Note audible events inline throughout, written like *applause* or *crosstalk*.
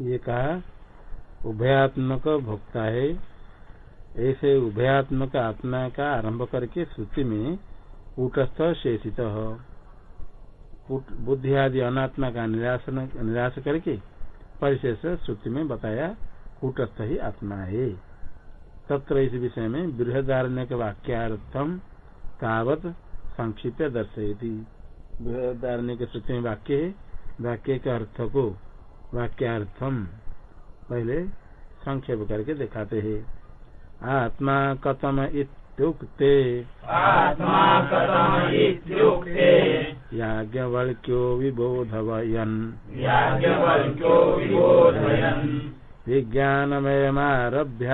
ये कहा, उभयात्मक भोक्ता है। ऐसे उभयात्मक आत्मा का आरंभ करके श्रुति में कूटस्थ शेषित बुद्धि आदि अनात्मा का निराशन निराश करके परिशेष श्रुति में बताया, कूटस्थ ही आत्मा है। तत्र इस विषय में बृहदारण्य के वाक्यार्थम तावत संक्षिप्त दर्शयती। बृहदारण्य के श्रुति में वाक्य है, वाक्य के अर्थ को वाक्यार्थम पहले संक्षेप करके दिखाते हैं। आत्मा कथम इत्युक्ते। आत्मा कथम इत्युक्ते। याज्ञवल्क्यो विबोधवयन्। याज्ञवल्क्यो विबोधयन्। विज्ञानमयमारभ्य।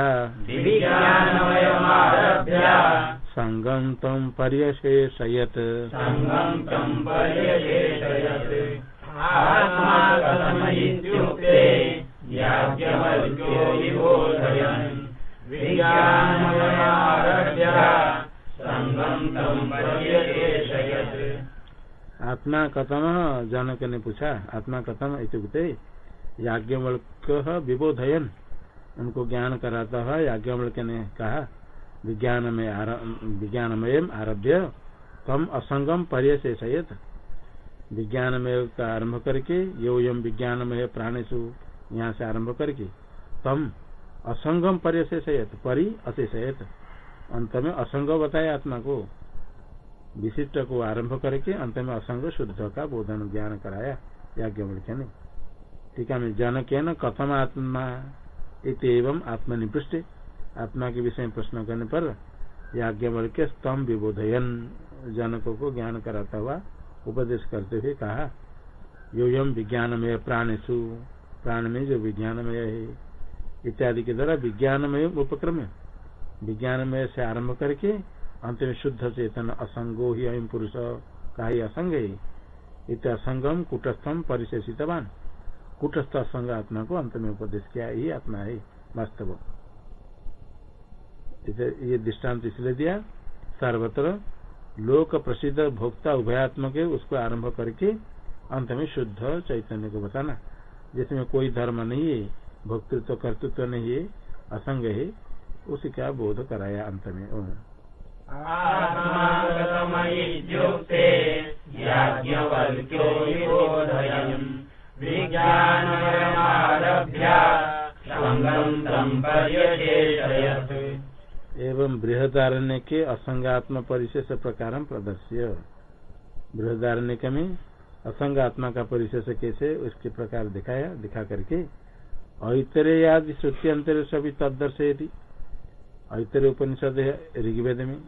विज्ञानमयमारभ्य। सङ्गम् त्वम् पर्यशेषयत्। सङ्गम् तम् पर्यशेषयत्। आत्मा कथम आत्मा कथम जनक ने पूछा आत्मा कथम इत्युक्ते याज्ञवल्क विबोधयन। उनको ज्ञान कराता है याज्ञवल्क ने कहा विज्ञान में विज्ञानमय आरभ्य तम असंगम पर्यशेषयत। विज्ञानमय का आरंभ करके यो यम विज्ञानमय प्राणेशु यहाँ से आरंभ करके, तम असंगम पर्यशेषयत, परि अशेषयत। अंत में असंग बताया आत्मा को विशिष्ट को आरंभ करके अंत में असंग शुद्ध का बोधन ज्ञान कराया याज्ञवल्क्य ने टीका में जनक न कथम आत्मा एवं आत्मनिपृष्ट। आत्मा के विषय में प्रश्न करने पर याज्ञवल्क्य स्तंभ विबोधयन। जनकों को ज्ञान कराता हुआ उपदेश करते हुए कहा यो यम विज्ञानमय प्राणेशु प्राण में जो विज्ञानमय है। इत्यादि के द्वारा विज्ञानमय उपक्रम है। विज्ञानमय से आरंभ करके अंत में शुद्ध चेतन असंगो ही अयम पुरुष। का ही असंग है? इत असंगम कुटस्थम परिशेषितवान। कुटस्थ असंग आत्मा को अंत में उपदेश किया ही आत्मा है, वास्तव। ये दृष्टांत इसलिए दिया, सर्वत्र लोक प्रसिद्ध भोक्ता उभयात्मक है उसको आरंभ करके अंत में शुद्ध चैतन्य को बताना। जिसमें कोई धर्म नहीं है, भोक्तृत्व, कर्तृत्व नहीं है, असंग है, उसी का बोध कराया अंत में। याज्ञवल्क्यो पर्यशेषयत् एवं बृहदारण्य के असंगात्म परिशेष प्रकार प्रदर्श्य। बृहदारण्य में असंग आत्मा का परिशेष कैसे उसके प्रकार दिखाया, दिखा करके ऐतरे आदि श्रुति अंतर सभी तदर्शयती ऐतरे उपनिषद है ऋग्वेद में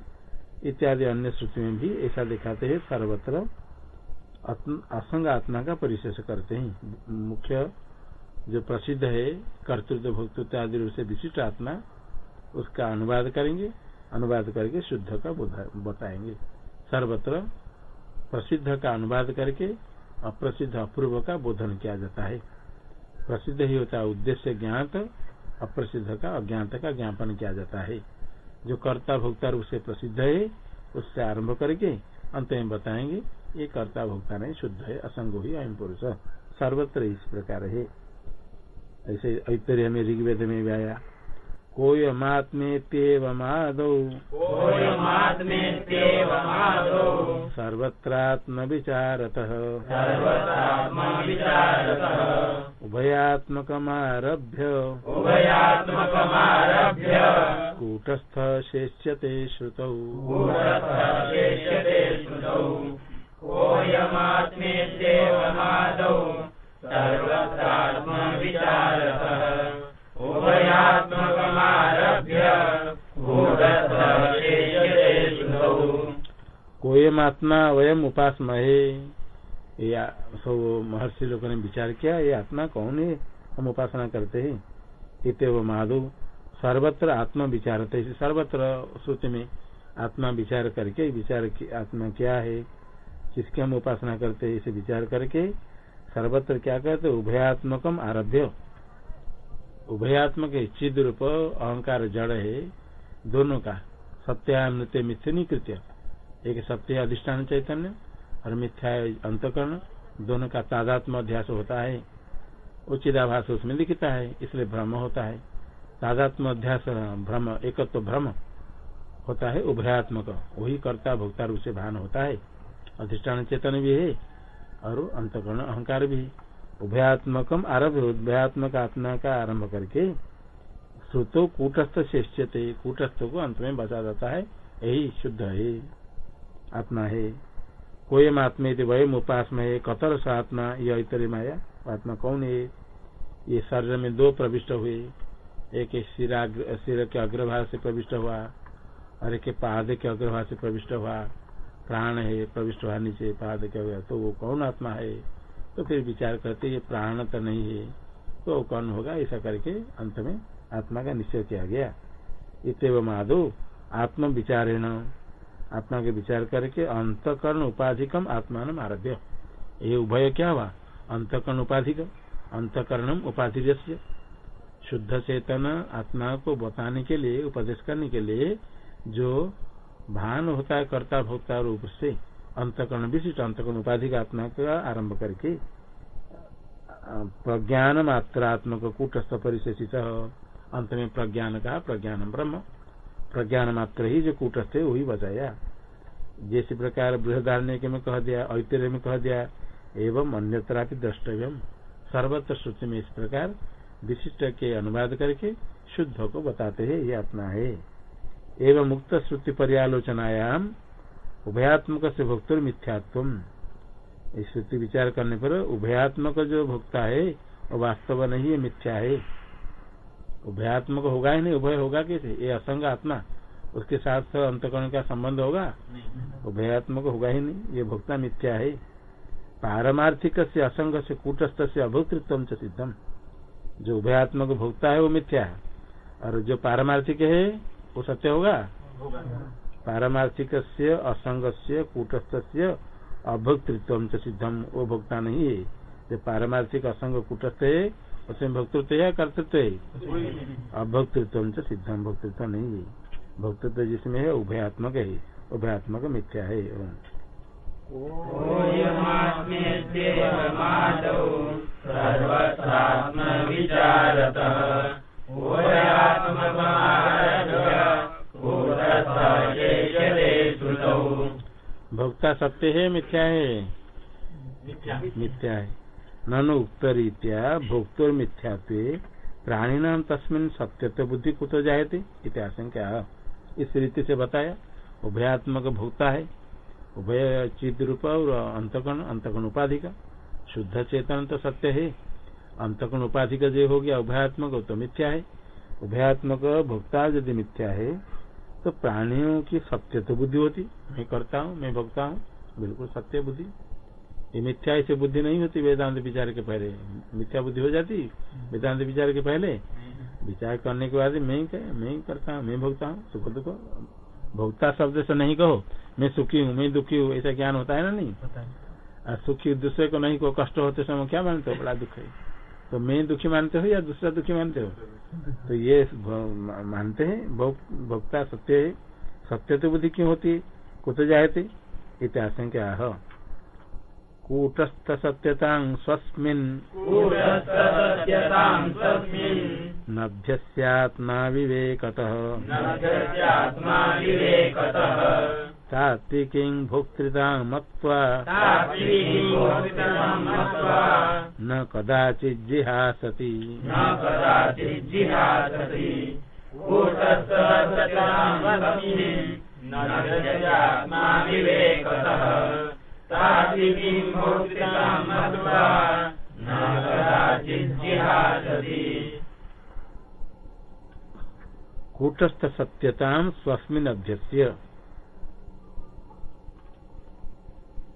इत्यादि अन्य श्रुति में भी ऐसा दिखाते हैं, सर्वत्र असंग आत्मा का परिशेष करते हैं। मुख्य जो प्रसिद्ध है, कर्तृत्व, भोक्तृत्व आदि रूप से विशिष्ट आत्मा, उसका अनुवाद करेंगे, अनुवाद करके शुद्ध का बताएँगे। सर्वत्र प्रसिद्ध का अनुवाद करके अप्रसिद्ध, अपूर्व का बोधन किया जाता है। प्रसिद्ध ही होता है उद्देश्य ज्ञात, अप्रसिद्ध का अज्ञात का ज्ञापन किया जाता है। जो कर्ता भोक्ता रूप से प्रसिद्ध है, उससे आरंभ करके अंत में बताएँगे, ये कर्ता भोक्ता नहीं, शुद्ध है, असंग ही अयम पुरुष। सर्वत्र इस प्रकार है। ऐसे ऐतर्य हमें ऋग्वेद में भी आया। सर्वत्रात्म विचारतः सर्वत्रात्मविचारतः। उभयात्मकमारभ्य। उभयात्मकमारभ्य। कूटस्थ शेष्यते श्रुतौ। कोऽयमात्मेत्येवमादौ सर्वत्रात्मविचारतः। श्रुतौ कोयमात्मा वयम उपासमहे। या सब महर्षि लोगों ने विचार किया, ये आत्मा कौन है? हम उपासना करते हैं। इतव माधु। सर्वत्र आत्मा विचारते सर्वत्र श्रुति में आत्मा विचार करके, विचार की आत्मा क्या है? किसकी हम उपासना करते हैं? इसे विचार करके सर्वत्र क्या कहते उभयात्मकम आरभ्य। उभयात्मक चिद रूप, अहंकार, जड़ है, दोनों का सत्यामृत्य मिथ्यनी कृत्य। एक सत्य अधिष्ठान चैतन्य और मिथ्या अंतकरण, दोनों का तादात्म अध्यास होता है। वो चिदाभास उसमें दिखता है, इसलिए भ्रम होता है। तादात्म अध्यास, भ्रम, एकत्व तो भ्रम होता है, उभयात्मक। वही कर्ता, भोक्ता रूप से भान होता है। अधिष्ठान चेतन भी है और अंतकरण, अहंकार भी उभयात्मकम आरभ उभयात्मक आत्मा का आरंभ करके श्रुतो कूटस्थ शेष्यते, कूटस्थ को अंत में बचा जाता है। यही शुद्ध है, आत्मा है। कोई आत्मे वयम उपासम है कतर सा आत्मा, यह इतरे माया। आत्मा कौन है? ये शरीर में दो प्रविष्ट हुए। एक सिर के अग्रभाग से प्रविष्ट हुआ, और एक पाद के अग्रभाग से प्रविष्ट हुआ। प्राण है, प्रविष्ट हुआ नीचे, पाद के अग्र तो वो कौन आत्मा है? तो फिर विचार करते, ये प्राण तो नहीं है तो कौन होगा? ऐसा करके अंत में आत्मा का निश्चय किया गया। इतव माधो आत्म विचारेण। आत्मा के विचार करके अंतकरण उपाधिकम आत्मान आरभ्य। ये उभय क्या हुआ? अंतकरण उपाधिक अंतकरणम उपाधि शुद्ध चेतन आत्मा को बताने के लिए, उपदेश करने के लिए, जो भान होता है कर्ता भोक्ता रूप से अंतकरण, विशिष्ट अंतकरण उपाधि का आत्मा का आरंभ करके प्रज्ञान मात्रात्मक कूटस्थ परिशेषित अंत में प्रज्ञान का प्रज्ञान ब्रह्म। प्रज्ञान मात्र ही जो कूटस्थ है, वही बचाया जैसे प्रकार बृहदारण्य के में कह दिया ऐतरे में कह दिया, एवं अन्यत्र द्रष्टव्य सर्वत्र श्रुति में इस प्रकार विशिष्ट के अनुवाद करके शुद्ध को बताते हैं, ये आत्मा है। एवं मुक्त श्रुति पर्यालोचनायाम उभयात्मक से भोक्तुर मिथ्यात्व इस विचार करने पर उभयात्मक जो भोक्ता है वो वास्तव नहीं है मिथ्या है। उभयात्मक होगा ही नहीं उभय होगा कैसे? ये असंग आत्मा। उसके साथ अंतकरण का संबंध होगा? उभयात्मक होगा ही नहीं ये भोक्ता मिथ्या है। पारमार्थिक से असंग से कूटस्थ से अभोक्तृत्व सिद्धम। जो उभयात्मक भोक्ता है वो मिथ्या है। और जो पारमार्थिक है वो सत्य होगा। पारमार्थिक असंग से कूटस्थ से अभोक्तृत्व सिद्धम। वो भोक्ता नहीं। है जो पारमार्थिक, असंग, कूटस्थ है उसमें भोक्तृत्व या कर्तृत्व है? अभोक्तृत्व सिद्धम। भोक्तृत्व नहीं है। भोक्तृत्व जिसमें है, उभयात्मक है। उभयात्मक मिथ्या है। भोक्ता सत्य है मिथ्या है? मिथ्या। है। ननु उक्त रीत्या भोक्तोर मिथ्यात्व प्राणीनाम तस्मिन सत्यत्व बुद्धि कुतो जायते? इतिहास क्या इस रीति से बताया उभयात्मक भोक्ता है। उभय चिद रूप और अंतकण अंतकण उपाधि का शुद्ध चेतन तो सत्य है। अंतकण उपाधि का जो हो गया उभयात्मक तो मिथ्या है। उभयात्मक भोक्ता यदि मिथ्या है तो प्राणियों की सत्य तो बुद्धि होती। मैं करता हूँ मैं भोगता हूँ बिल्कुल सत्य बुद्धि। ये मिथ्या ऐसी बुद्धि नहीं होती वेदांत विचार के पहले। मिथ्या बुद्धि हो जाती वेदांत विचार के पहले। विचार करने के बाद मैं मैं करता हूँ मैं भोगता हूँ सुख दुख भोगता शब्द से नहीं कहो मैं सुखी हूँ मैं दुखी हूँ ऐसा ज्ञान होता है ना नहीं? सुखी दूसरे को नहीं को कष्ट होते समय क्या मानते हो? बड़ा दुख है। तो मैं दुखी मानते हो या दूसरा दुखी मानते हो? तो ये मानते हैं भोक्ता सत्य है। सत्य तो बुद्धि क्यों होती है? कुछ जायते? इतिहास क्या है। कूटस्थ सत्यतां स्वस्मिन्। नभ्यस्यात्मा विवेकतः। सात्विकीं भोक्तृतां मत्वा न कदाचिज्जिहासति कूटस्थ सत्यता स्वस्मिन अभ्यस्य।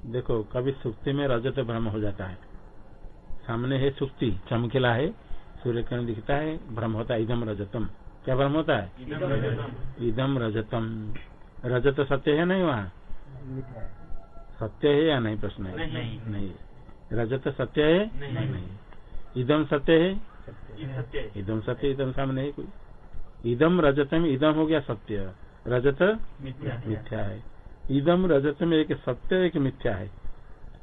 देखो कभी सुक्ति में रजत भ्रम हो जाता है। सामने है सुक्ति चमकीला है सूर्य किरण दिखता है भ्रम होता है इधम रजतम। क्या भ्रम होता है? इधम रजतम। रजत सत्य है नहीं वहाँ? सत्य है या नहीं प्रश्न है? नहीं, नहीं। रजत सत्य है? नहीं। इदम सत्य है? इदम सत्य इदम सामने है कोई। इदम रजत में इदम हो गया सत्य। रजत मिथ्या है। इदम रजत में एक सत्य एक मिथ्या है।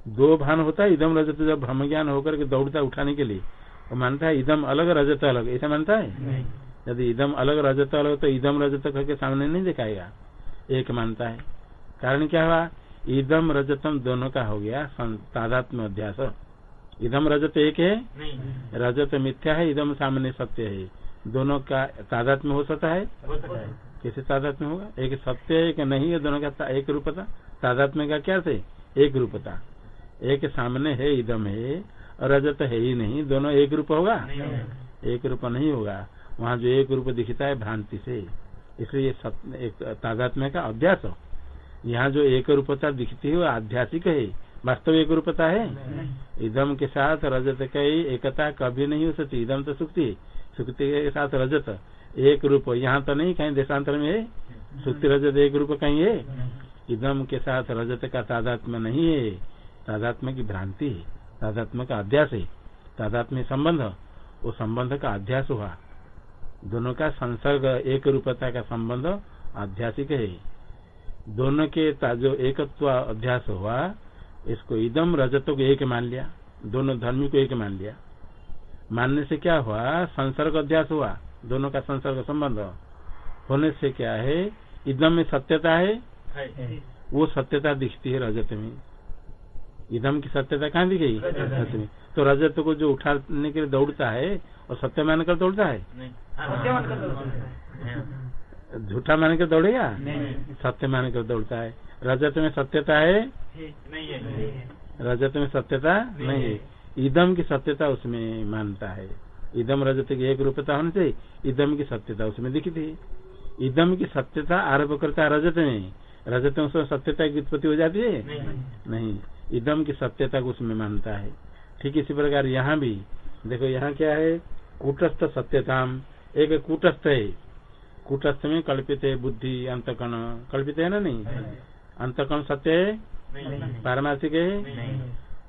दो भान होता है इदम रजत जब भ्रम ज्ञान होकर के दौड़ता उठाने के लिए। वो मानता है इदम अलग रजत अलग। ऐसा मानता है? यदि इदम अलग रजत अलग तो इदम रजत करके सामने नहीं दिखाएगा। एक मानता है। कारण क्या हुआ? इदम रजतम दोनों का हो गया तादात्म अध्यास। इदम रजत एक है? रजत मिथ्या है इदम सामने सत्य है। दोनों का तादात्म हो सकता है? कैसे तादात्म्य होगा? एक सत्य एक नहीं है दोनों का एक रूपता। तादात्म्य का क्या से? एक रूपता। एक सामने है इदम है और रजत है ही नहीं दोनों एक रूप होगा? एक रूप नहीं होगा। वहाँ जो एक रूप दिखता है भ्रांति से। इसलिए एक तादात्म्य का अभ्यास हो। यहाँ जो एक रूपता दिखती है वो आध्यात्मिक है। वास्तव एक रूपता है? इदम के साथ रजत का एकता कभी नहीं हो सकती। इदम तो सुक्ति सुक्ति के साथ रजत एक रूप, यहाँ तो नहीं कहीं, देशांतर में है। सुक्ति, रजत, एक रूप कहीं है। इदम के साथ रजत का तादात्म्य नहीं है। तादात्म्य की भ्रांति है। तादात्म्य का अध्यास है। तादात्म्य संबंध। वो संबंध का अध्यास हुआ। दोनों का संसर्ग, एक रूपता का संबंध आध्यासिक है। दोनों के जो एकत्व अध्यास हुआ, इसको इदम, रजत को एक मान लिया। दोनों धर्मी को एक मान लिया। मानने से क्या हुआ? संसर्ग अध्यास हुआ। दोनों का संसर्ग संबंध। होने से क्या है? इदम में सत्यता है? वो सत्यता दिखती है रजत में। इदम की सत्यता कहाँ दिख गई? रजत में। तो रजत को जो उठाने के लिए दौड़ता है और सत्य मानकर दौड़ता है? झूठा मान कर दौड़ेगा सत्य मान कर दौड़ता है। रजत में सत्यता है? रजत में सत्यता नहीं है। इदम की सत्यता उसमें मानता है। इदम रजत की एक रूपता होने से इदम की सत्यता उसमें दिखती है इदम की सत्यता आरोप करता है रजत में। रजत में उसमें सत्यता की उत्पत्ति हो जाती है? नहीं, नहीं। इदम की सत्यता को उसमें मानता है। ठीक इसी प्रकार यहाँ भी देखो यहाँ क्या है? कूटस्थ सत्यताम। एक कूटस्थ है। कूटस्थ में कल्पित है बुद्धि अंतकण कल्पित है ना नहीं? अंतकण सत्य है? पारमार्थिक है?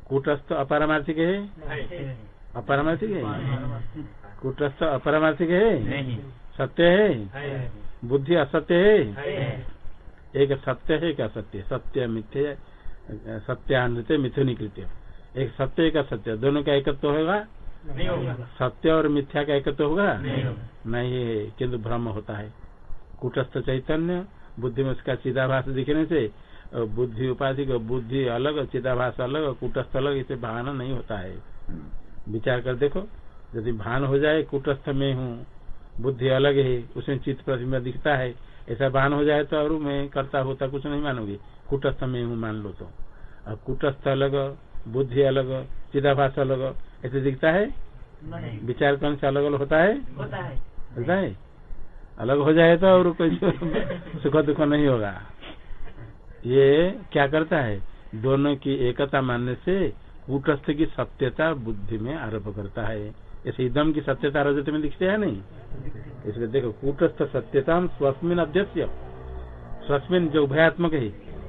कूटस्थ अपारमार्थिक है? अपारमार्थिक है? कूटस्थ अपारमार्थिक है? सत्य है? बुद्धि असत्य है? एक सत्य है एक असत्य। सत्य मिथ्य सत्यान्वित मिथुनीकृत्य एक सत्य एक असत्य। दोनों का एकत्व होगा? नहीं होगा। सत्य और मिथ्या का एकत्व होगा? नहीं है किन्तु भ्रम होता है। कुटस्थ चैतन्य बुद्धि में उसका चिदाभास दिखने से बुद्धि उपाधि को बुद्धि अलग चिदाभास अलग कुटस्थ अलग इसे भान नहीं होता है। विचार कर देखो यदि भान हो जाए कुटस्थ में हूँ बुद्धि अलग है उसमें चित्त प्रतिमा दिखता है ऐसा भान हो जाए तो और मैं करता होता कुछ नहीं मानोगे। कुटस्थ में हूँ मान लो तो। और कुटस्थ अलग बुद्धि अलग चिदाभास अलग ऐसे दिखता है? विचार करने से अलग अलग होता है। होता है। अलग हो जाए तो और कोई *laughs* सुख दुख नहीं होगा। ये क्या करता है? दोनों की एकता मानने से कूटस्थ की सत्यता बुद्धि में आरोप करता है। ऐसे इदम की सत्यता रजत में दिखते है नहीं? इसलिए देखो कूटस्थ सत्यता स्वस्मिन अध्यक्ष स्वस्मिन जो उभयात्मक है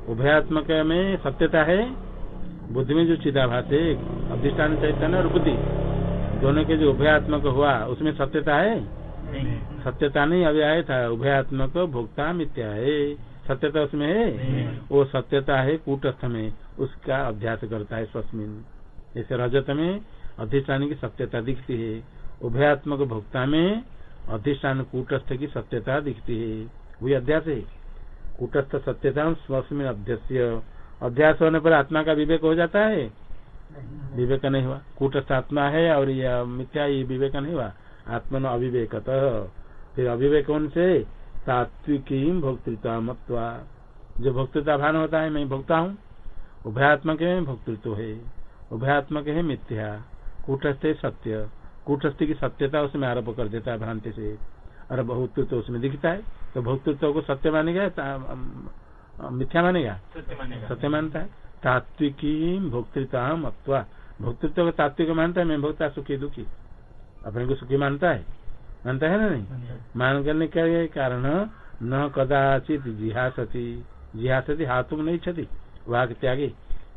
उभयात्मक में सत्यता है बुद्धि में जो चिदाभास है अधिष्ठान चैतन्य और बुद्धि। दोनों के जो उभयात्मक हुआ उसमें सत्यता है? सत्यता नहीं अभी आया था उभयात्मक भोक्ता मिथ्या है। सत्यता उसमें है? वो सत्यता है कूटस्थ में। उसका अभ्यास करता है स्वस्मिन। जैसे रजत में अधिष्ठान की सत्यता दिखती है। उभयात्मक भोक्ता में अधिष्ठान कूटस्थ की सत्यता दिखती है। वही अध्यास है। कूटस्थ सत्यता स्वस्मिन अध्यक्ष अध्यास होने पर आत्मा का विवेक हो जाता है? विवेक नहीं हुआ। कूटस्थ आत्मा है और यह मिथ्या ये विवेक नहीं हुआ। आत्मा न अविवेक फिर अविवेक से? सात्विकी भोक्तृत्व मत्वा। जो भोक्तृता भान होता है मैं भोक्ता हूँ। उभयात्मक में भोक्तृत्व है। उभयात्मक है मिथ्या। कूटस्थ सत्य। कूटस्थ की सत्यता उसमें आरोप कर देता है भ्रांति से। और भोक्तृत्व उसमें दिखता है। तो भोक्तृत्व को सत्य मानेगा मिथ्या मानेगा? सत्य मानता है। तात्विकी भोक्तृता अथवा भोक्तृत्व को तात्विक मानता है मैं भोक्ता सुखी दुखी। अपने को सुखी मानता है। मानता है ना नहीं? मान करने के कारण न कदाचित जिहासती जिहासती हाथों में नहीं छती वाघ त्यागी।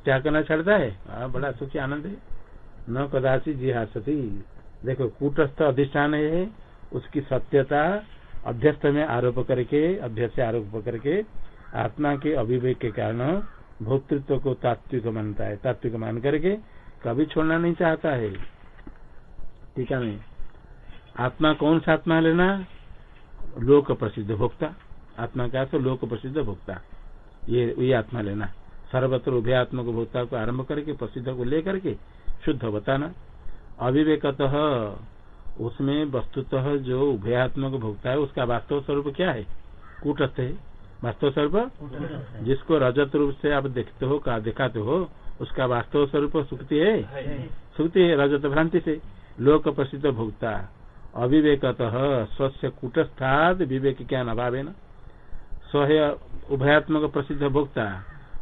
त्याग करना छड़ता है? आ, बड़ा सुखी आनंद है। न कदाचित जिहासती। देखो कूटस्थ अधिष्ठान है उसकी सत्यता अध्यस्त में आरोप करके अध्यक्ष आरोप करके आत्मा के अभिवेक के कारण भोक्तृत्व को तात्विक मानता है। तात्विक मान करके कभी छोड़ना नहीं चाहता है। टीका में आत्मा कौन सा आत्मा लेना? लोक प्रसिद्ध भोक्ता। आत्मा का तो लोक प्रसिद्ध भोक्ता। ये ये आत्मा लेना। सर्वत्र उभयात्मक भोक्ता को आरंभ करके प्रसिद्ध को लेकर के शुद्ध बताना। अविवेकत उसमें वस्तुतः जो उभयात्मक भोक्ता है उसका वास्तव स्वरूप क्या है? कूटस्थ है। वास्तव स्वरूप? जिसको रजत रूप से आप देखते हो का दिखाते हो उसका वास्तव स्वरूप सुक्ति है। सुक्ति है रजत भ्रांति से। लोक प्रसिद्ध भोक्ता। अविवेकतः स्वस्य कूटस्थाद विवेक क्या अभाव है न स्व उभयात्मक प्रसिद्ध भोक्ता।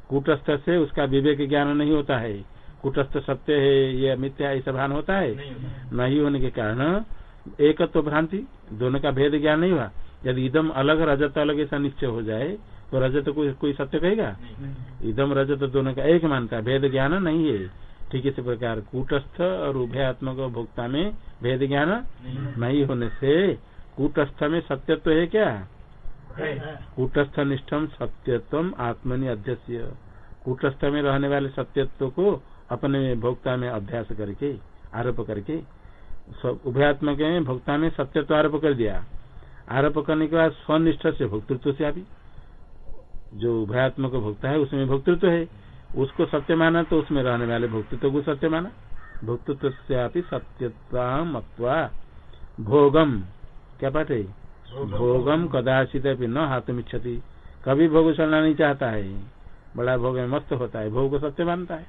कूटस्थ से उसका विवेक ज्ञान नहीं होता है। कूटस्थ सत्य है ये मिथ्या ऐसा भान होता है? नहीं होने के कारण एक तो भ्रांति दोनों का भेद ज्ञान नहीं हुआ। यदि इदम अलग रजत अलग ऐसा निश्चय हो जाए तो रजत को कोई सत्य कहेगा? इदम रजत दोनों का एक मानता भेद ज्ञान नहीं है। ठीक इसी प्रकार कूटस्थ और उभयात्मक भोक्ता में भेद ज्ञान नहीं। होने से कूटस्थ में सत्यत्व है क्या? कूटस्थ निष्ठम सत्यत्व आत्मनि अध्यक्ष कूटस्थ में रहने वाले सत्यत्व को अपने भोक्ता में अभ्यास करके आरोप करके उभयात्मक में भोक्ता में सत्यत्व आरोप कर दिया। आरोप करने के बाद स्वनिष्ठ से भोक्तृत्व से अभी जो उभयात्मक भोक्ता है उसमें भोक्तृत्व है। उसको सत्य माना तो उसमें रहने वाले भोक्तृत्व को सत्य माना। भोक्तृत्व से आप सत्यता मत्वा। भोगम। क्या पाठ है? भोगम। कदाचित न हाथ मिच्छति कभी भोग चलना नहीं चाहता है। बड़ा भोग में मस्त होता है। भोग को सत्य मानता है।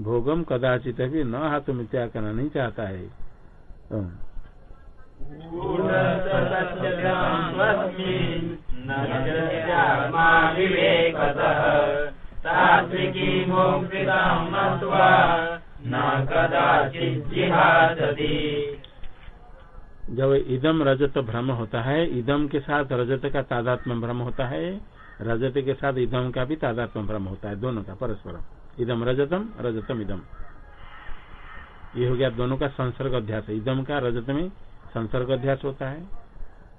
भोगम कदाचित भी न हाथ मिथ्या करना नहीं चाहता है। जब इदम रजत भ्रम होता है, इदम के साथ रजत का तादात्म भ्रम होता है, रजत के साथ इदम का भी तादात्म भ्रम होता है, दोनों का, परस्परम। इदम रजतम रजतम इदम। ये हो गया दोनों का संसर्ग अध्यास। इदम का रजत में संसर्ग अध्यास होता है,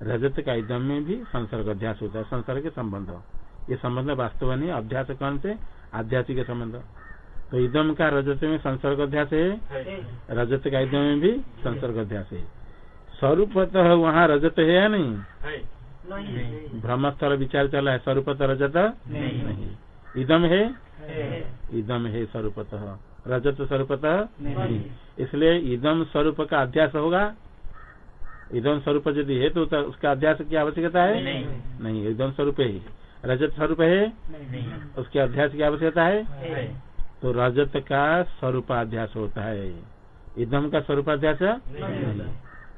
रजत का इदम में भी संसर्ग अध्यास होता है, संसर्ग के संबंध। ये संबंध वास्तव नहीं अध्यास कौन से? आध्यात्मिक संबंध। तो इदम का रजत में संसर्ग अध्यास है? रजत का इदम में भी संसर्ग अध्यास है। स्वरूपतः वहाँ रजत है या नहीं? ब्रह्मस्थल विचार चला है स्वरूपतः रजत? नहीं। इदम है? इदम है स्वरूपतः। रजत स्वरूपतः? नहीं। इसलिए इदम स्वरूप का अध्यास होगा। इदम स्वरूप यदि है तो उसका अध्यास की आवश्यकता है? नहीं इदम स्वरूप है। रजत स्वरूप है? उसके अध्यास की आवश्यकता है? तो रजत का स्वरूपाध्यास होता है। इदम का स्वरूपाध्यास?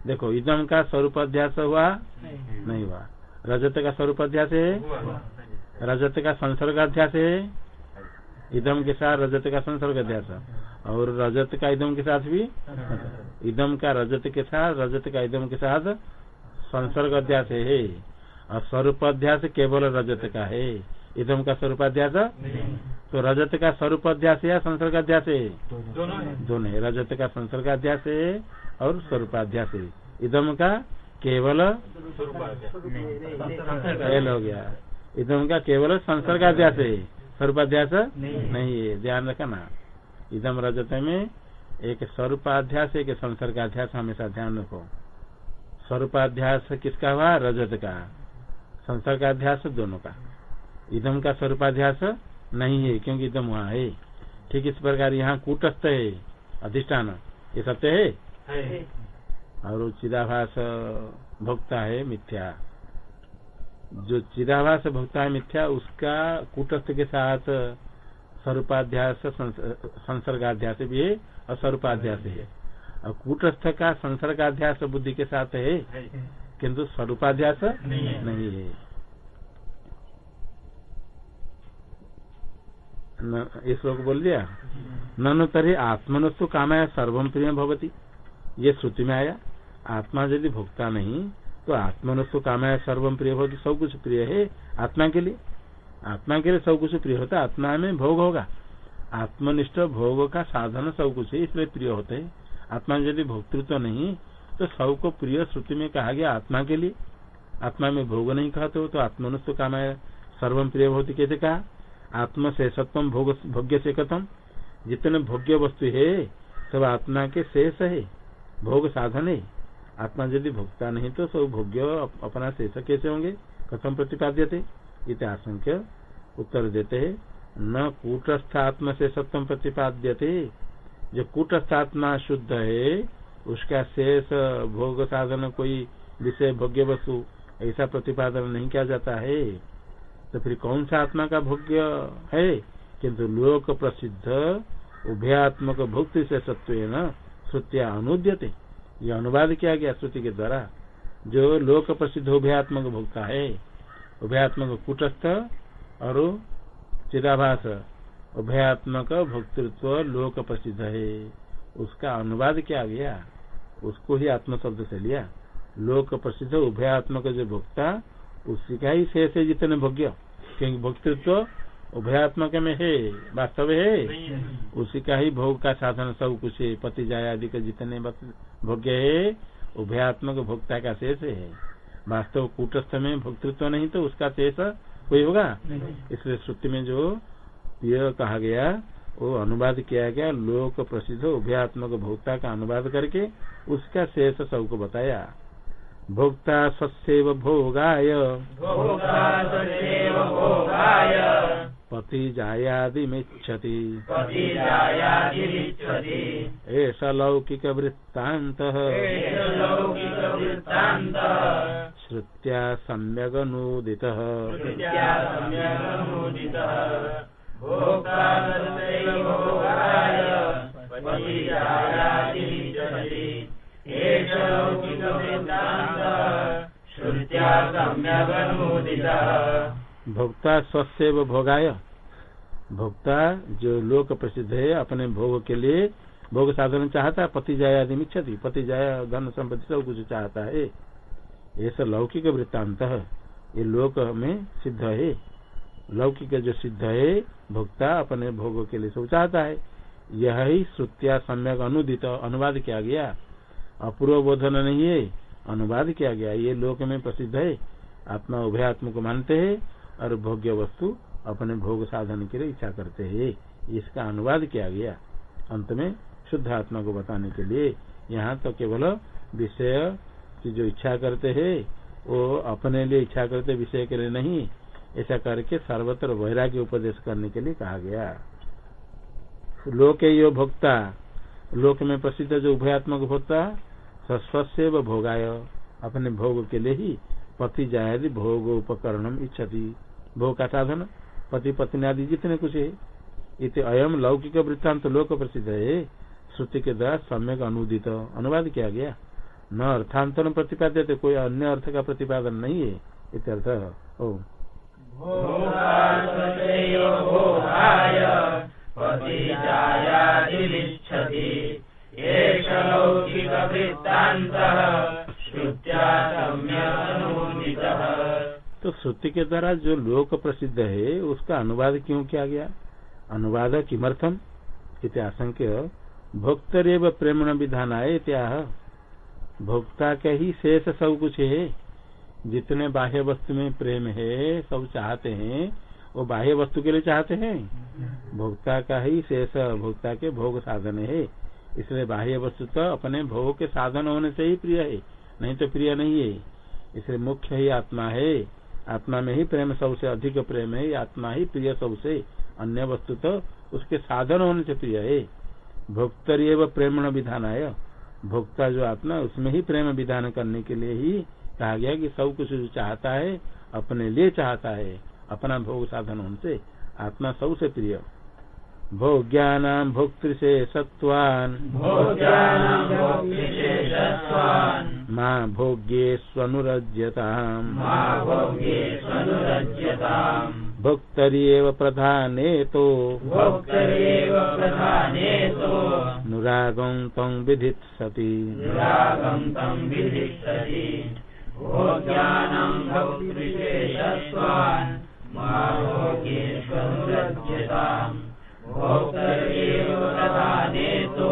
देखो इदम का स्वरूपाध्यास हुआ? नहीं। हुआ। रजत का स्वरूपाध्यास है? रजत का संसर्गाध्यास है? इदम के साथ रजत का संसर्ग अध्यास और रजत का इदम के साथ भी? इदम का रजत के साथ रजत का इदम के साथ संसर्ग अध्यास है। और स्वरूप अध्यास केवल रजत का है। इदम का स्वरूप अध्यास तो रजत का स्वरूप अध्यास या संसर्ग अध्यास है। दोनों है। रजत का संसर्ग अध्यास है और स्वरूपाध्यास। है इदम का केवल फेल हो गया। इधम का केवल संसर्गाध्यास। है स्वरूपाध्यास नहीं है। ध्यान रखना। इदम रजत में एक स्वरूपाध्यास एक संसर्गाध्यास हमेशा ध्यान रखो। स्वरूपाध्यास किसका हुआ? रजत का। संसर्गाध्यास दोनों का। इदम का स्वरूपाध्यास नहीं है क्योंकि इदम वहाँ है। ठीक इस प्रकार यहाँ कूटस्थ है अधिष्ठान। ये सत्य है? और चिदाभास भोक्ता है मिथ्या। जो चिदाभास भोक्ता है मिथ्या उसका कूटस्थ के साथ स्वरूपाध्यास संसर्गाध्यास भी है और स्वरूपाध्यास है। और कूटस्थ का संसर्गाध्यास बुद्धि के साथ है। किंतु स्वरूपाध्यास नहीं है। नहीं है। ये श्लोक बोल दिया? ननु तरी आत्मनस्तु कामाया सर्वम प्रिय भवती। ये श्रुति में आया आत्मा यदि भोक्ता नहीं तो आत्मनस्तु कामाया सर्वम प्रिय भवती सब कुछ प्रिय है आत्मा के लिए। आत्मा के लिए सब कुछ प्रिय होता है आत्मा में भोग होगा। आत्मनिष्ठ भोग का साधन सब कुछ है इसलिए प्रिय होते है। आत्मा यदि भोक्तृत्व नहीं तो सबको प्रिय श्रुति में कहा गया आत्मा के लिए। आत्मा में भोग नहीं कहते हो तो आत्मनुष्ठ कामाया सर्वम प्रिय भवती कैसे कहा? आत्म शेषत्व भोग भोग्य से कथम जितने भोग्य वस्तु है, सब आत्मा के शेष है। भोग साधन है। आत्मा यदि भोगता नहीं तो सब भोग्य अपना शेष कैसे होंगे? कथम प्रतिपाद्य थे इत आशंक्य उत्तर देते है। न कूटस्थ आत्मा से सत्यम प्रतिपाद्य थे जो कूटस्थ आत्मा शुद्ध है उसका शेष भोग साधन कोई विषय भोग्य वस्तु, ऐसा प्रतिपादन नहीं किया जाता है। तो फिर कौन सा आत्मा का भोग्य है? किंतु लोक प्रसिद्ध, उभयात्मक भुक्ति से सत्व न श्रुतिया अनुद्यते। ये अनुवाद किया गया श्रुति के द्वारा। जो लोक प्रसिद्ध, उभयात्मक भोक्ता है, उभयात्मक कुटस्थ और चिदाभास, उभयात्मक भोक्तृत्व लोक प्रसिद्ध है। उसका अनुवाद क्या गया? उसको ही आत्म शब्द से लिया। लोक प्रसिद्ध उभयात्मक जो भोक्ता उसी का ही शेष है जितने भोग्य। क्योंकि भोक्तृत्व उभयात्मक में है वास्तव है। उसी का ही भोग का साधन सब कुछ है। पति जाय आदि के जितने भोग्य है उभयात्मक भोक्ता का शेष है। वास्तव कूटस्थ में भोक्तृत्व नहीं तो उसका शेष कोई होगा? इसलिए श्रुति में जो यह कहा गया वो अनुवाद किया गया लोक प्रसिद्ध उभयात्मक भोक्ता का अनुवाद करके उसका शेष सबको बताया। भोक्ता स्वस्व भोगाय। पति जायादिमिच्छति। पतिजायादिरिच्छति एष लौकिक वृत्तान्त। लौकिकवृत्तान्तः श्रुत्या सम्यगनुदितः। भोक्ता स्वस्व भोगाय। भोक्ता जो लोक प्रसिद्ध है, अपने भोग के लिए भोग साधन चाहता है पति जाया आदि इच्छति पति जाया धन संपत्ति सब कुछ चाहता है। ऐसा लौकिक वृत्तांत ये लोक में सिद्ध है। लौकिक जो सिद्ध है, भोक्ता अपने भोग के लिए सब चाहता है। यह ही श्रुतिया सम्यक अनुदित, अनुवाद किया गया। अपूर्व बोधन नहीं है, अनुवाद किया गया। ये लोक में प्रसिद्ध है। आत्मा उभयात्म को मानते हैं और भोग्य वस्तु अपने भोग साधन के लिए इच्छा करते हैं। इसका अनुवाद किया गया। अंत में शुद्ध आत्मा को बताने के लिए यहाँ तो केवल विषय की जो इच्छा करते है, वो अपने लिए इच्छा करते, विषय के लिए नहीं ऐसा करके सर्वत्र वैराग्य उपदेश करने के लिए कहा गया। लोके यो भोक्ता, लोक में प्रसिद्ध जो उभयात्मक भोक्ता स्वस्व भोगाय, अपने भोग के लिए ही पति जायदि भोग उपकरणम इच्छति। भोग का साधन, पति पत्नी आदि जितने कुछ है, इति अयम लौकिक वृत्तांत लोक प्रसिद्ध है। श्रुति के द्वारा सम्यक अनुदित, अनुवाद किया गया। न अर्थांतरण प्रतिपाद्य कोई अन्य अर्थ का प्रतिपादन नहीं है, इत्यर्थ। ओ श्रुति के द्वारा जो लोक प्रसिद्ध है, उसका अनुवाद क्यों किया गया? अनुवाद किमर्थम? इति आशंक्य, भोक्तरेव प्रेमण विधान आए त्याह भोक्ता का ही शेष सब कुछ है। जितने बाह्य वस्तु में प्रेम है, सब चाहते हैं, वो बाह्य वस्तु के लिए चाहते हैं। भोक्ता का ही शेष, भोक्ता के भोग साधन है। इसलिए बाह्य वस्तु तो अपने भोग के साधन होने से ही प्रिय है, नहीं तो प्रिय नहीं है। इसलिए मुख्य ही आत्मा है। आत्मा में ही प्रेम सबसे अधिक प्रेम है आत्मा ही प्रिय सबसे अन्य वस्तु तो उसके साधन होने से प्रिय है। भोक्तर एवं प्रेमण विधान आय भोक्ता जो आत्मा उसमें ही प्रेम विधान करने के लिए ही कहा गया कि सब कुछ जो चाहता है, अपने लिए चाहता है, अपना भोग साधन उनसे आत्मा सबसे प्रिय। सत्वान भोज्यानां माँ भोग्ये स्वनुरज्यताम। मा भोग्ये स्वनुरज्यताम्। भोक्तरी एव प्रधाने तो भोक्तरेव प्रधानेतो नुरागं तं विधित्सति। रागं तं विधिष्ठति भोज्यानां भोक्तृशेषत्वान् मा भोग्ये स्वनुरज्यताम् भोक्तरेव प्रधानेतो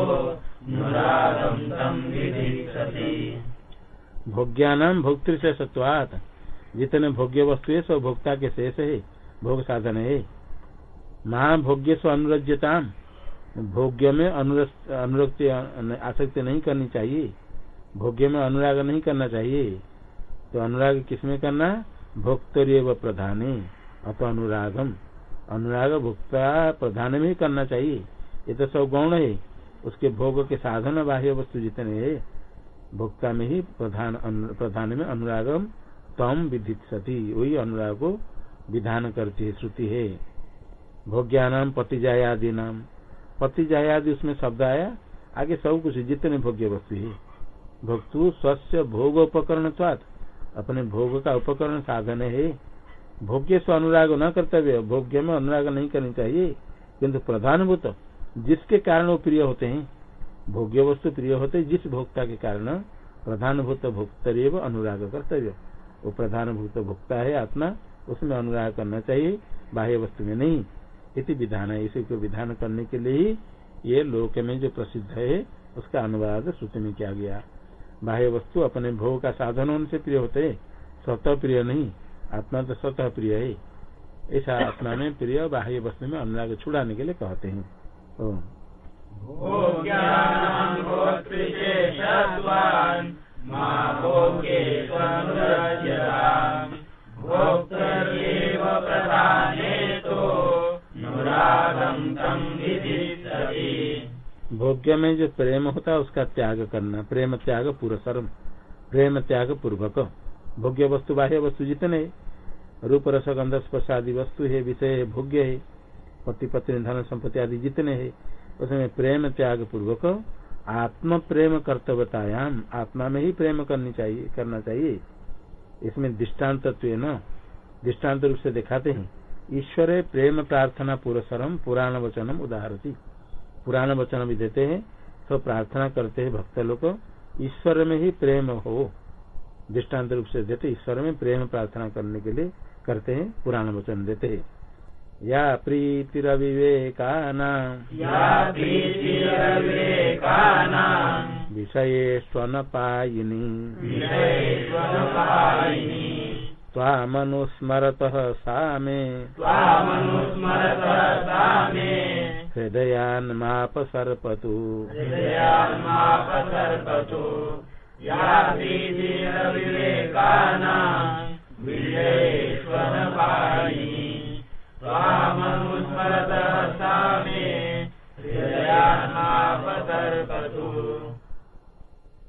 नुरागं तं विधिष्ठति भोग्यानाम भोक्तृषे सत्वात। जितने भोग्य वस्तु है सब भोक्ता के शेष है, भोग साधन है। माँ भोग्य स्व अनुरज्यताम भोग्य में अनुरक्ति आसक्ति नहीं करनी चाहिए। भोग्य में अनुराग नहीं करना चाहिए। तो अनुराग किसमें करना? भोक्तरी प्रधान। अतो अनुरागम अनुराग भोक्ता प्रधान में ही करना चाहिए। ये तो सब गौण है। उसके भोग के साधन बाह्य वस्तु जितने है, भोक्ता में ही प्रधान प्रधान में अनुरागम तम विधित सती वही अनुराग को विधान करती है, श्रुति है। भोग्यानाम पतिजायादि नाम पतिजायादि उसमें शब्द आया, आगे सब कुछ जितने भोग्य वस्तु है। भक्तु स्वस्थ भोग उपकरण अपने भोग का उपकरण साधन है। भोग्य से अनुराग न कर्तव्य भोग्य में अनुराग नहीं करनी चाहिए। किन्तु प्रधानभूत, जिसके कारण वो प्रिय होते हैं, भोग्य वस्तु प्रिय होते, जिस भोक्ता के कारण प्रधानभूत भोक्तव्य अनुराग कर्तव्य। वो प्रधानभूत भोक्ता है आत्मा, उसमें अनुराग करना चाहिए, बाह्य वस्तु में नहीं। इति विधान है, इसी को विधान करने के लिए ही ये लोक में जो प्रसिद्ध है, उसका अनुवाद श्रुति में किया गया। बाह्य वस्तु अपने भोग का साधन होने से प्रिय होते, स्वतः प्रिय नहीं। आत्मा तो स्वतः प्रिय है। ऐसा *laughs* आत्मा में प्रिय बाह्य वस्तु में अनुराग छुड़ाने के लिए कहते हैं। भोग्य में जो प्रेम होता है उसका त्याग करना। प्रेम त्याग पुरस्म प्रेम त्याग पूर्वक भोग्य वस्तु, बाह्य वस्तु जितने रूप, रस, गंध, स्पर्श आदि वस्तु है, विषय है, भोग्य है पति पत्नी धन, संपत्ति आदि जितने है, उसमें प्रेम त्याग पूर्वक आत्म प्रेम कर्तव्यतायाम, आत्मा में ही प्रेम करनी चाहिए, करना चाहिए। इसमें दृष्टांत न दृष्टांत रूप से दिखाते हैं। ईश्वर प्रेम प्रार्थना पुरस्म पुराण वचनम उदाहरती। पुराण वचन भी देते हैं तो प्रार्थना करते हैं भक्त लोग, ईश्वर में ही प्रेम हो। दृष्टांत रूप से देते ईश्वर में प्रेम प्रार्थना करने के लिए करते हैं पुराण वचन देते हैं। या प्रीतिरविवेकाना विषये स्वनपायिनी स्वामनुस्मरतः सा मे हृदयान्मापसर्पतु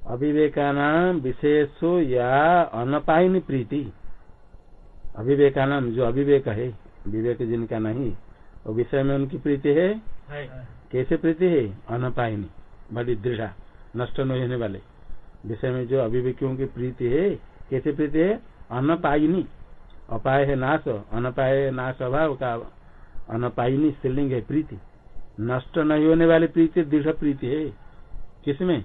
अविवेकानाम विशेषो या अनपायनी प्रीति। अविवेकानाम जो अविवेक है विवेक जिनका नहीं वो विषय में उनकी प्रीति है। कैसे प्रीति है? अनपायनी बड़ी दृढ़ नष्ट नहीं होने वाले। विषय में जो अभिव्यक्तियों की प्रीति है, कैसे प्रीति है? अनपायनी। अपाय है नाश, अनपाय नाश अभाव का अनपायनी स्त्रीलिंग है प्रीति। नष्ट नहीं होने वाली प्रीति दृढ़ प्रीति है। किसमें?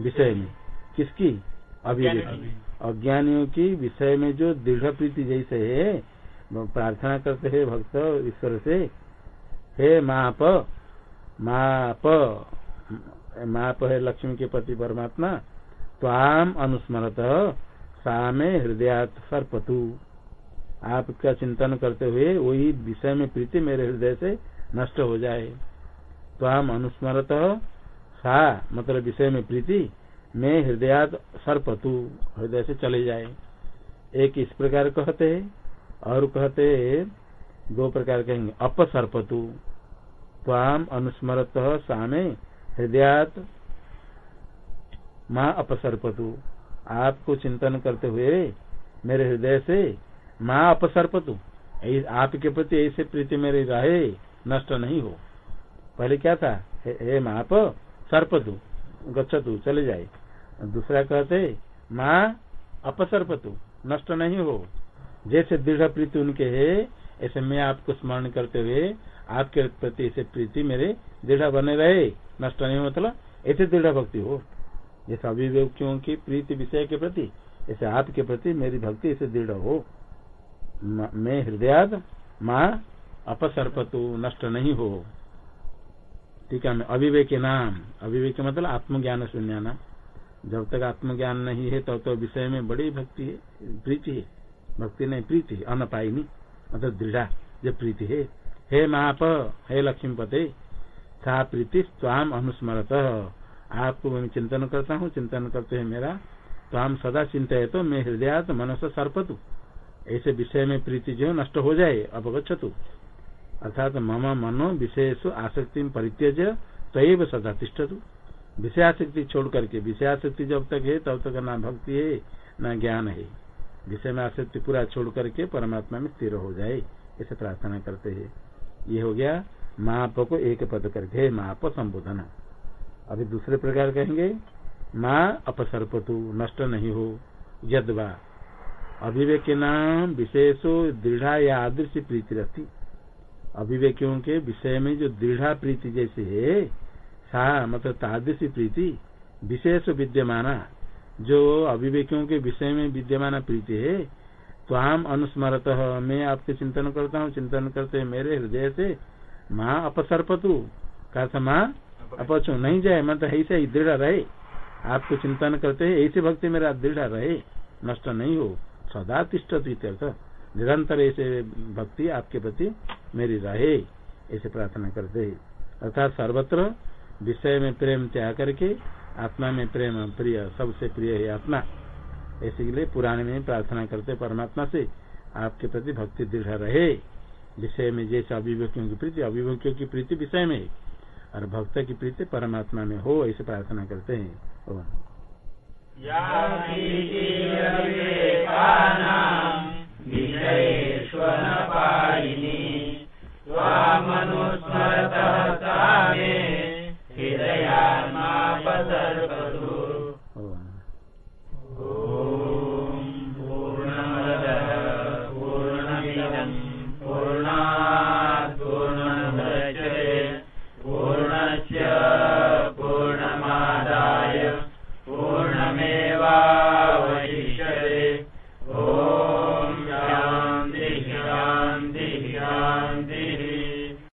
विषय में। किसकी? अभिव्यक्ति। अज्ञानियों की विषय में जो दृढ़ प्रीति जैसे है, प्रार्थना करते हैं भक्त ईश्वर से, हे माप माप माप है लक्ष्मी के पति परमात्मा आम अनुस्मरत सामे हृदयात सर्पतु। आपका चिंतन करते हुए वही विषय में प्रीति मेरे हृदय से नष्ट हो जाए। तो आम अनुस्मरत सा मतलब विषय में प्रीति, मैं हृदयात सर्पतु, हृदय से चले जाए। एक इस प्रकार कहते हैं और कहते दो प्रकार कहेंगे, अपसर्पतु। ताम अनुस्मरत सामे हृदयात माँ अपसर्पतु। आपको चिंतन करते हुए, मेरे हृदय से माँ अपसर्पतु। आपके प्रति ऐसे प्रीति मेरे रहे, नष्ट नहीं हो। पहले क्या था? हे माप सर्पतु, गच्छतु, चले जाए। दूसरा कहते, माँ अपसर्पतु, नष्ट नहीं हो। जैसे दृढ़ प्रीति उनके है, ऐसे मैं आपको स्मरण करते हुए, आपके प्रति ऐसे प्रीति मेरे दृढ़ बने रहे। नष्ट नहीं मतलब ऐसे दृढ़ भक्ति हो। जैसे अभिव्यक्तियों की प्रीति विषय के प्रति ऐसे आपके प्रति मेरी भक्ति ऐसे दृढ़ हो। मैं हृदयाद माँ अपसर्पतु नष्ट नहीं हो। ठीक है अभिवेक नाम अभिवेक मतलब आत्मज्ञान शून्य जब तक आत्मज्ञान नहीं है तब तो, विषय में बड़ी भक्ति है प्रीति है। भक्ति नहीं प्रीति अनपायनी मतलब दृढ़ा जो प्रीति है। हे महाप हे लक्ष्मी पते सा प्रीति स्वाम अनुस्मरत। आपको मैं चिंतन करता हूँ, चिंतन करते हैं मेरा। तो हम सदा चिंता है तो मैं हृदय तो मनस सर्पतु। ऐसे विषय में प्रीति जो नष्ट हो जाए अवगछतु अर्थात मम मनो विषय आसक्ति परित्यज तयव सदा तिष्ठतु। विषयाशक्ति छोड़ करके विषयाशक्ति जब तक है, तब तक ना भक्ति है, न ज्ञान है। विषय में आसक्ति पूरा छोड़ करके परमात्मा में स्थिर हो जाए, ऐसे प्रार्थना करते हैं। ये हो गया माप को एक पद करके माप संबोधन अभी दूसरे प्रकार कहेंगे माँ अपसर्पतु, नष्ट नहीं हो, यदवा। अभिवेक नाम विशेषो दृढ़ा या आदृश्य प्रीति रहती अभिवेकियों के विषय में जो दृढ़ प्रीति जैसे है, सा मतलब तादृशी प्रीति, विशेष विद्यमाना। जो अभिवेकियों के विषय में विद्यमान प्रीति है तो आम अनुस्मरत, मैं आपके चिंतन करता हूँ, चिंतन करते मेरे हृदय से, माँ अपसर्पतु। का माँ अपचो नहीं जाए मतलब ऐसे ही दृढ़ रहे। आपको चिंतन करते है ऐसे भक्ति मेरा दृढ़ रहे। नष्ट नहीं हो, सदा तिष्ट निरंतर ऐसे भक्ति आपके प्रति मेरी रहे, ऐसे प्रार्थना करते। है अर्थात सर्वत्र विषय में प्रेम त्याग करके, आत्मा में प्रेम प्रिय, सबसे प्रिय है आत्मा। ऐसे के लिए पुराने में प्रार्थना करते, परमात्मा से आपके प्रति भक्ति दृढ़ रहे। विषय में जैसे अभिव्यक्तियों की प्रीति, अभिव्यक्तियों की प्रीति विषय में और भक्त की प्रीति परमात्मा में हो ऐसे प्रार्थना करते हैं। ओम। हृदया